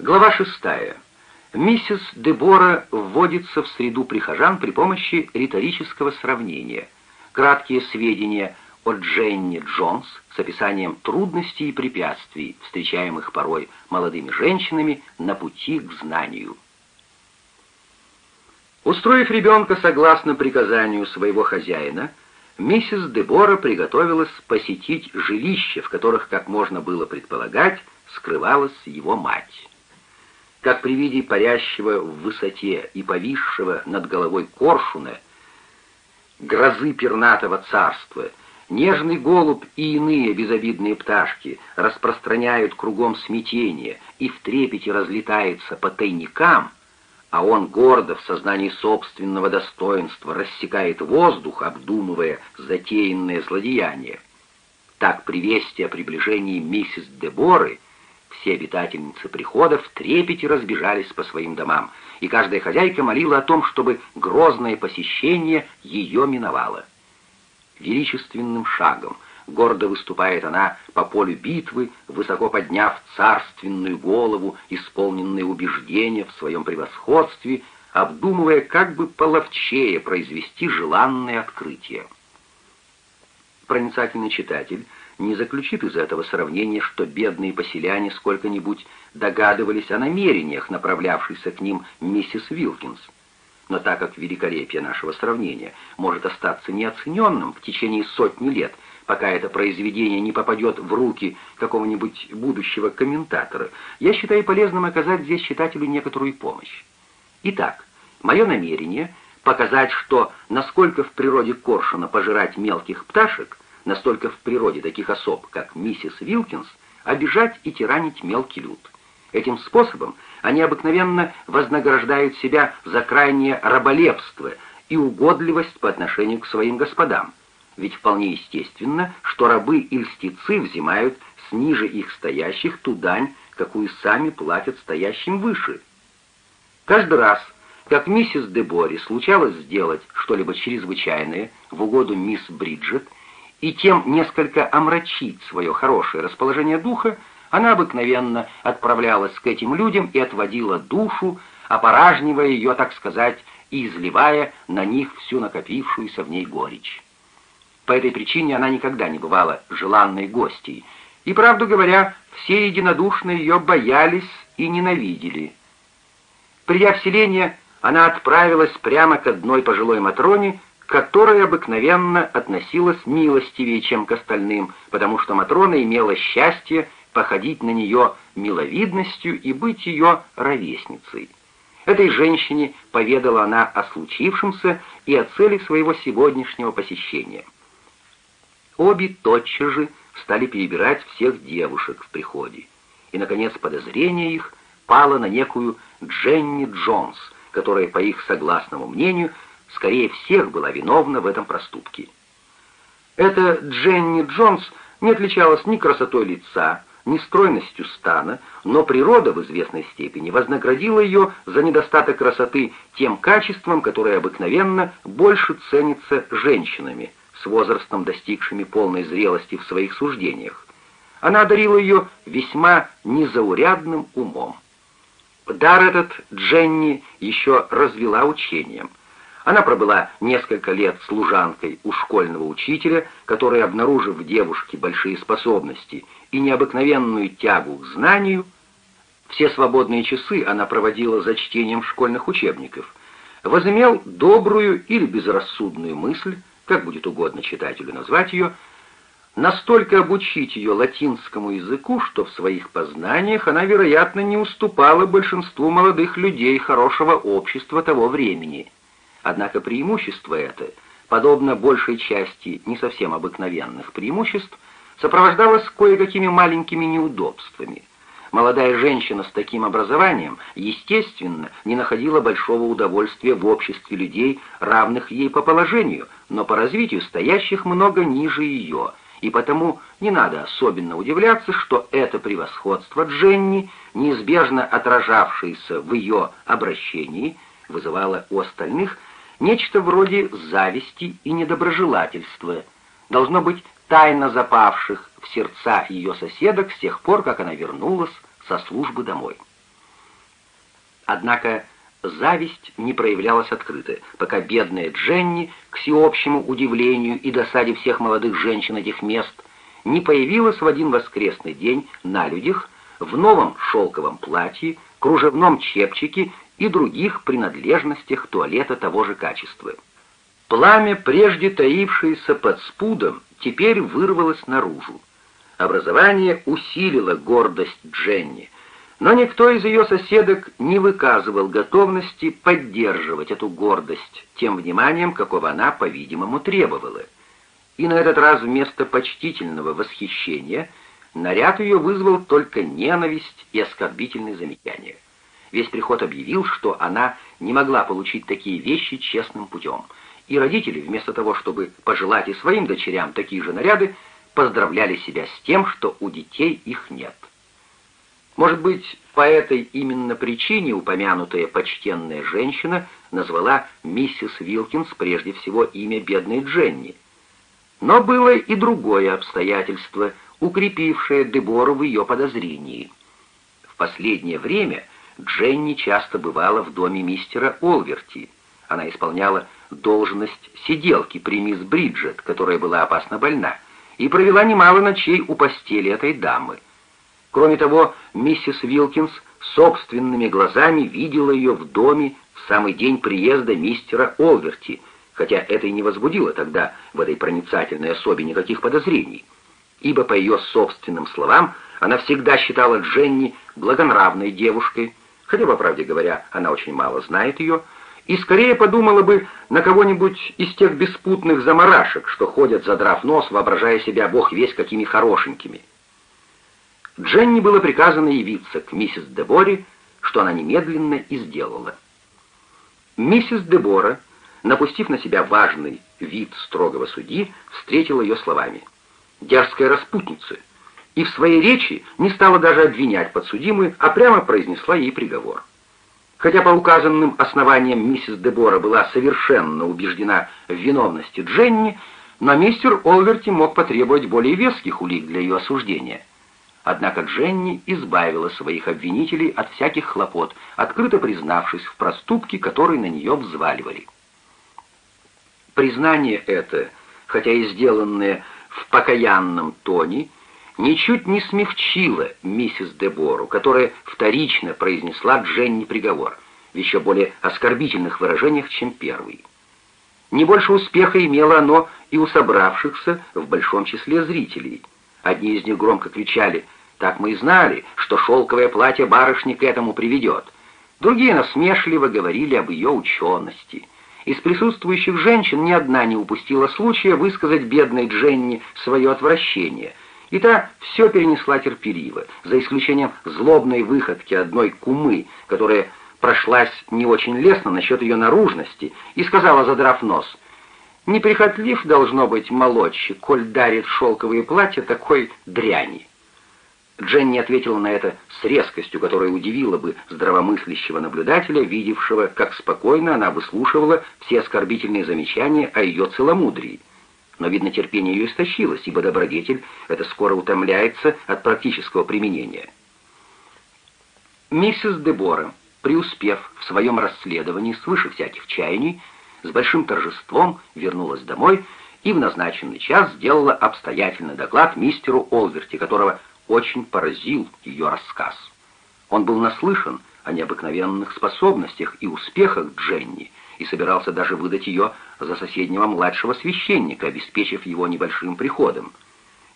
Глава шестая. Миссис Дебора вводится в среду прихожан при помощи риторического сравнения. Краткие сведения о Дженни Джонс с описанием трудностей и препятствий, встречаемых порой молодыми женщинами на пути к знанию. Устроив ребенка согласно приказанию своего хозяина, миссис Дебора приготовилась посетить жилища, в которых, как можно было предполагать, скрывалась его мать. Как при виде парящего в высоте и повисшего над головой коршуна, грозы пернатого царства, нежный голубь и иные безобидные пташки распространяют кругом смятение и в трепете разлетается по тайникам, а он гордо в сознании собственного достоинства рассекает воздух, обдумывая затеянное злодеяние. Так при вести о приближении миссис Деборы все обитательницы прихода в трепете разбежались по своим домам, и каждая хозяйка молила о том, чтобы грозное посещение ее миновало. Величественным шагом — Гордо выступает она по полю битвы, высоко подняв царственную голову, исполненные убеждения в своем превосходстве, обдумывая, как бы половчее произвести желанное открытие. Проницательный читатель не заключит из этого сравнения, что бедные поселяне сколько-нибудь догадывались о намерениях, направлявшейся к ним миссис Вилкинс. Но так как великолепие нашего сравнения может остаться неоцененным в течение сотни лет – пока это произведение не попадет в руки какого-нибудь будущего комментатора, я считаю полезным оказать здесь читателю некоторую помощь. Итак, мое намерение — показать, что насколько в природе коршуна пожирать мелких пташек, настолько в природе таких особ, как миссис Вилкинс, обижать и тиранить мелкий люд. Этим способом они обыкновенно вознаграждают себя за крайнее раболепство и угодливость по отношению к своим господам, ведь вполне естественно, что рабы и льстецы взимают с ниже их стоящих ту дань, какую сами платят стоящим выше. Каждый раз, как миссис Дебори случалось сделать что-либо чрезвычайное в угоду мисс Бриджет и тем несколько омрачить свое хорошее расположение духа, она обыкновенно отправлялась к этим людям и отводила душу, опоражнивая ее, так сказать, и изливая на них всю накопившуюся в ней горечь. По этой причине она никогда не бывала желанной гостьей, и, правду говоря, все единодушно ее боялись и ненавидели. Придя в селение, она отправилась прямо к одной пожилой Матроне, которая обыкновенно относилась милостивее, чем к остальным, потому что Матрона имела счастье походить на нее миловидностью и быть ее ровесницей. Этой женщине поведала она о случившемся и о цели своего сегодняшнего посещения — Обе тотчас же стали перебирать всех девушек в приходе. И, наконец, подозрение их пало на некую Дженни Джонс, которая, по их согласному мнению, скорее всех была виновна в этом проступке. Эта Дженни Джонс не отличалась ни красотой лица, ни стройностью стана, но природа в известной степени вознаградила ее за недостаток красоты тем качеством, которое обыкновенно больше ценится женщинами, с возрастом достигшими полной зрелости в своих суждениях. Она одарила ее весьма незаурядным умом. Дар этот Дженни еще развела учением. Она пробыла несколько лет служанкой у школьного учителя, который, обнаружив в девушке большие способности и необыкновенную тягу к знанию, все свободные часы она проводила за чтением школьных учебников, возымел добрую или безрассудную мысль как будет угодно читателю назвать ее, настолько обучить ее латинскому языку, что в своих познаниях она, вероятно, не уступала большинству молодых людей хорошего общества того времени. Однако преимущество это, подобно большей части не совсем обыкновенных преимуществ, сопровождалось кое-какими маленькими неудобствами. Молодая женщина с таким образованием, естественно, не находила большого удовольствия в обществе людей, равных ей по положению, но по развитию стоящих много ниже ее, и потому не надо особенно удивляться, что это превосходство Дженни, неизбежно отражавшееся в ее обращении, вызывало у остальных нечто вроде зависти и недоброжелательства, должно быть тайно запавших в сердца ее соседок с тех пор, как она вернулась со службы домой. Однако зависть не проявлялась открыто, пока бедная Дженни, к всеобщему удивлению и досаде всех молодых женщин этих мест, не появилась в один воскресный день на людях в новом шелковом платье, кружевном чепчике и других принадлежностях туалета того же качества. Пламя, прежде таившееся под спудом, теперь вырвалось наружу. Образование усилило гордость Дженни, но никто из ее соседок не выказывал готовности поддерживать эту гордость тем вниманием, какого она, по-видимому, требовала. И на этот раз вместо почтительного восхищения наряд ее вызвал только ненависть и оскорбительные замечания. Весь приход объявил, что она не могла получить такие вещи честным путем, и родители, вместо того, чтобы пожелать и своим дочерям такие же наряды, поздравляли себя с тем, что у детей их нет. Может быть, по этой именно причине упомянутая почтенная женщина назвала миссис Вилкинс прежде всего имя бедной Дженни. Но было и другое обстоятельство, укрепившее Дебору в ее подозрении. В последнее время Дженни часто бывала в доме мистера Олверти. Она исполняла должность сиделки при мисс Бриджет, которая была опасно больна, и провела немало ночей у постели этой дамы. Кроме того, миссис Вилкинс собственными глазами видела ее в доме в самый день приезда мистера Олверти, хотя это и не возбудило тогда в этой проницательной особе никаких подозрений, ибо, по ее собственным словам, она всегда считала Дженни благонравной девушкой, хотя, по правде говоря, она очень мало знает ее, и скорее подумала бы на кого-нибудь из тех беспутных заморашек, что ходят, задрав нос, воображая себя бог весь какими хорошенькими. Дженни было приказано явиться к миссис Деборе, что она немедленно и сделала. Миссис Дебора, напустив на себя важный вид строгого судьи, встретила ее словами «Дерзкая распутница», и в своей речи не стала даже обвинять подсудимую, а прямо произнесла ей приговор. Хотя по указанным основаниям миссис Дебора была совершенно убеждена в виновности Дженни, но мистер Олверти мог потребовать более веских улик для ее осуждения. Однако Дженни избавила своих обвинителей от всяких хлопот, открыто признавшись в проступке, который на нее взваливали. Признание это, хотя и сделанное в покаянном тоне, ничуть не смягчило миссис Дебору, которая вторично произнесла Дженни приговор в еще более оскорбительных выражениях, чем первый. Не больше успеха имело оно и у собравшихся в большом числе зрителей. Одни из них громко кричали так мы и знали, что шелковое платье барышни к этому приведет. Другие насмешливо говорили об ее учености. Из присутствующих женщин ни одна не упустила случая высказать бедной Дженни свое отвращение, и та все перенесла терпеливо, за исключением злобной выходки одной кумы, которая прошлась не очень лестно насчет ее наружности и сказала, задрав нос, «Неприхотлив должно быть молодчик, коль дарит шелковые платья такой дряни». Дженни ответила на это с резкостью, которая удивила бы здравомыслящего наблюдателя, видевшего, как спокойно она выслушивала все оскорбительные замечания о ее целомудрии. Но, видно, терпение ее истощилось, ибо добродетель это скоро утомляется от практического применения. Миссис Дебора, преуспев в своем расследовании свыше всяких чаяний, с большим торжеством вернулась домой и в назначенный час сделала обстоятельный доклад мистеру Олверти, которого очень поразил ее рассказ. Он был наслышан о необыкновенных способностях и успехах Дженни и собирался даже выдать ее за соседнего младшего священника, обеспечив его небольшим приходом.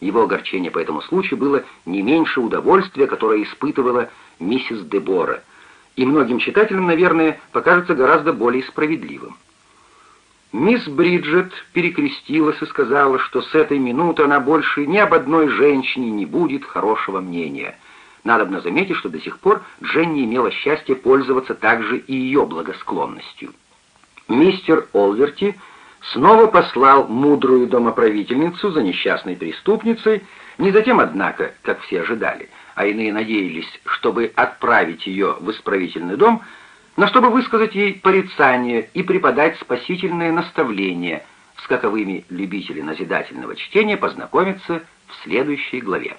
Его огорчение по этому случаю было не меньше удовольствия, которое испытывала миссис Дебора, и многим читателям, наверное, покажется гораздо более справедливым. Мисс Бриджет перекрестилась и сказала, что с этой минуты она больше ни об одной женщине не будет хорошего мнения. Надобно заметить, что до сих пор Дженни имела счастье пользоваться также и ее благосклонностью. Мистер Олверти снова послал мудрую домоправительницу за несчастной преступницей, не затем, однако, как все ожидали, а иные надеялись, чтобы отправить ее в исправительный дом, но чтобы высказать ей порицание и преподать спасительные наставления, с каковыми любители назидательного чтения познакомятся в следующей главе.